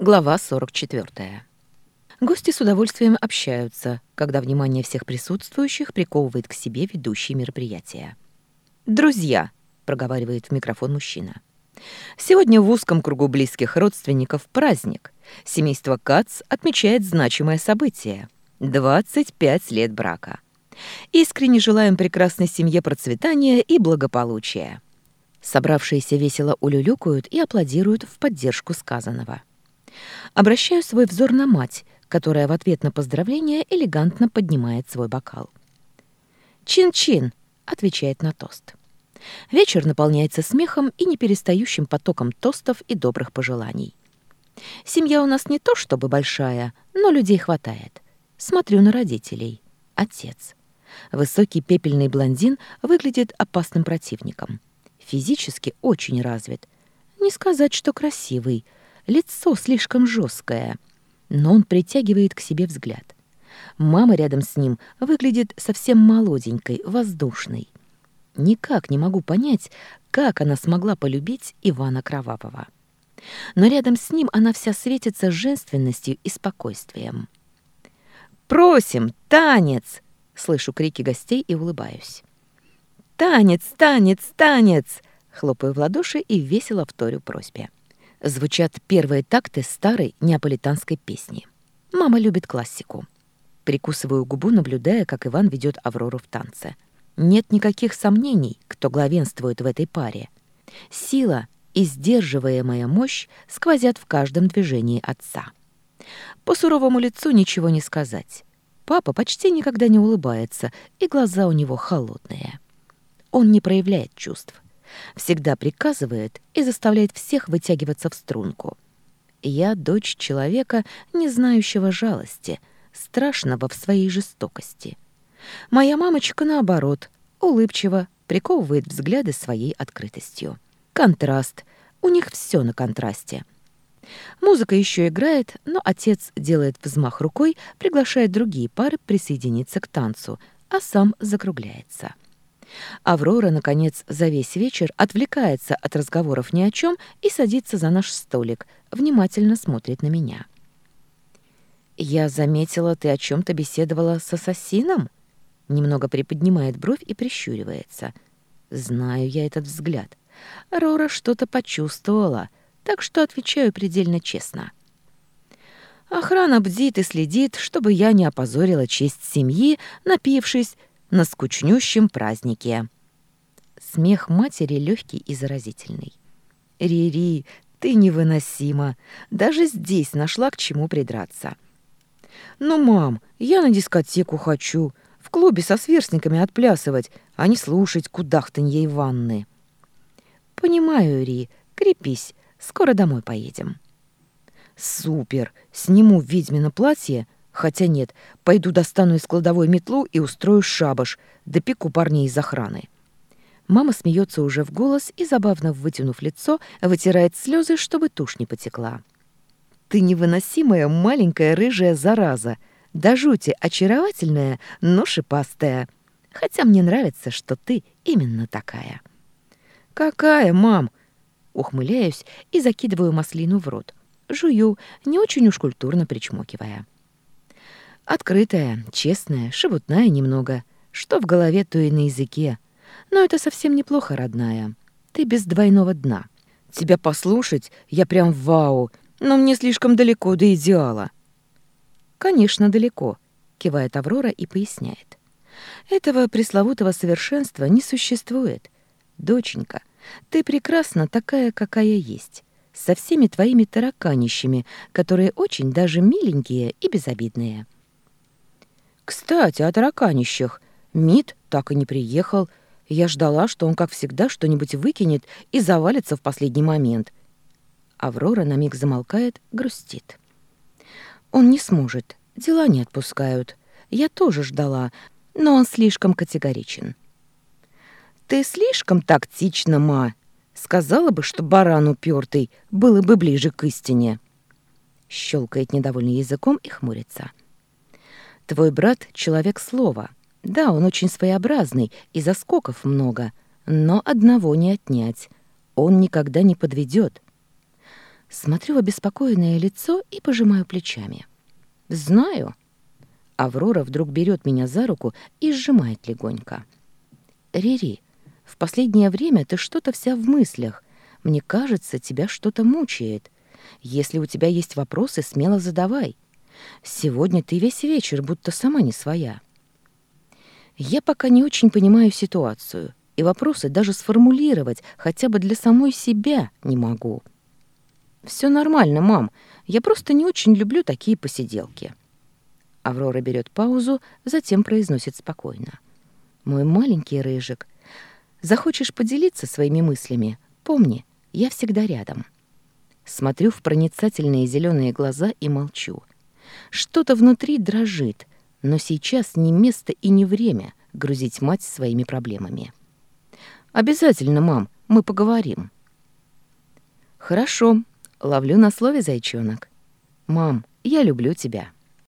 Глава 44. Гости с удовольствием общаются, когда внимание всех присутствующих приковывает к себе ведущие мероприятия. «Друзья», — проговаривает в микрофон мужчина, — «сегодня в узком кругу близких родственников праздник. Семейство Кац отмечает значимое событие — 25 лет брака. Искренне желаем прекрасной семье процветания и благополучия». Собравшиеся весело улюлюкают и аплодируют в поддержку сказанного. Обращаю свой взор на мать, которая в ответ на поздравление элегантно поднимает свой бокал. «Чин-чин!» — отвечает на тост. Вечер наполняется смехом и неперестающим потоком тостов и добрых пожеланий. Семья у нас не то чтобы большая, но людей хватает. Смотрю на родителей. Отец. Высокий пепельный блондин выглядит опасным противником. Физически очень развит. Не сказать, что красивый — Лицо слишком жесткое, но он притягивает к себе взгляд. Мама рядом с ним выглядит совсем молоденькой, воздушной. Никак не могу понять, как она смогла полюбить Ивана Кровавого. Но рядом с ним она вся светится женственностью и спокойствием. «Просим! Танец!» — слышу крики гостей и улыбаюсь. «Танец! Танец! Танец!» — хлопаю в ладоши и весело вторю просьбе звучат первые такты старой неаполитанской песни. Мама любит классику. Прикусываю губу, наблюдая, как Иван ведет Аврору в танце. Нет никаких сомнений, кто главенствует в этой паре. Сила и сдерживаемая мощь сквозят в каждом движении отца. По суровому лицу ничего не сказать. Папа почти никогда не улыбается, и глаза у него холодные. Он не проявляет чувств. Всегда приказывает и заставляет всех вытягиваться в струнку. Я дочь человека, не знающего жалости, страшного в своей жестокости. Моя мамочка, наоборот, улыбчиво приковывает взгляды своей открытостью. Контраст. У них все на контрасте. Музыка еще играет, но отец делает взмах рукой, приглашает другие пары присоединиться к танцу, а сам закругляется. Аврора, наконец, за весь вечер отвлекается от разговоров ни о чем и садится за наш столик, внимательно смотрит на меня. «Я заметила, ты о чем то беседовала с ассасином?» Немного приподнимает бровь и прищуривается. «Знаю я этот взгляд. Рора что-то почувствовала, так что отвечаю предельно честно». Охрана бдит и следит, чтобы я не опозорила честь семьи, напившись на скучнющем празднике. Смех матери легкий и заразительный. «Рири, ты невыносима. Даже здесь нашла к чему придраться». «Ну, мам, я на дискотеку хочу. В клубе со сверстниками отплясывать, а не слушать кудахтанье ванны». «Понимаю, Ри. Крепись. Скоро домой поедем». «Супер! Сниму ведьмино платье, Хотя нет, пойду достану из кладовой метлу и устрою шабаш, допеку парней из охраны. Мама смеется уже в голос и, забавно вытянув лицо, вытирает слезы, чтобы тушь не потекла. «Ты невыносимая маленькая рыжая зараза, до жути очаровательная, но шипастая. Хотя мне нравится, что ты именно такая». «Какая, мам?» Ухмыляюсь и закидываю маслину в рот. Жую, не очень уж культурно причмокивая. Открытая, честная, шебутная немного. Что в голове, то и на языке. Но это совсем неплохо, родная. Ты без двойного дна. Тебя послушать я прям вау, но мне слишком далеко до идеала. Конечно, далеко, кивает Аврора и поясняет. Этого пресловутого совершенства не существует. Доченька, ты прекрасна такая, какая есть, со всеми твоими тараканищами, которые очень даже миленькие и безобидные. Кстати, о тараканищах. Мид так и не приехал. Я ждала, что он, как всегда, что-нибудь выкинет и завалится в последний момент. Аврора на миг замолкает, грустит. Он не сможет. Дела не отпускают. Я тоже ждала, но он слишком категоричен. «Ты слишком тактична, ма!» Сказала бы, что баран упертый, было бы ближе к истине. Щелкает недовольный языком и хмурится. Твой брат — человек слова. Да, он очень своеобразный и заскоков много, но одного не отнять. Он никогда не подведет. Смотрю в обеспокоенное лицо и пожимаю плечами. «Знаю». Аврора вдруг берет меня за руку и сжимает легонько. «Рири, в последнее время ты что-то вся в мыслях. Мне кажется, тебя что-то мучает. Если у тебя есть вопросы, смело задавай. Сегодня ты весь вечер будто сама не своя. Я пока не очень понимаю ситуацию, и вопросы даже сформулировать хотя бы для самой себя не могу. Все нормально, мам. Я просто не очень люблю такие посиделки. Аврора берет паузу, затем произносит спокойно. Мой маленький рыжик, захочешь поделиться своими мыслями, помни, я всегда рядом. Смотрю в проницательные зеленые глаза и молчу. Что-то внутри дрожит, но сейчас не место и не время грузить мать своими проблемами. «Обязательно, мам, мы поговорим». «Хорошо, ловлю на слове, зайчонок. Мам, я люблю тебя».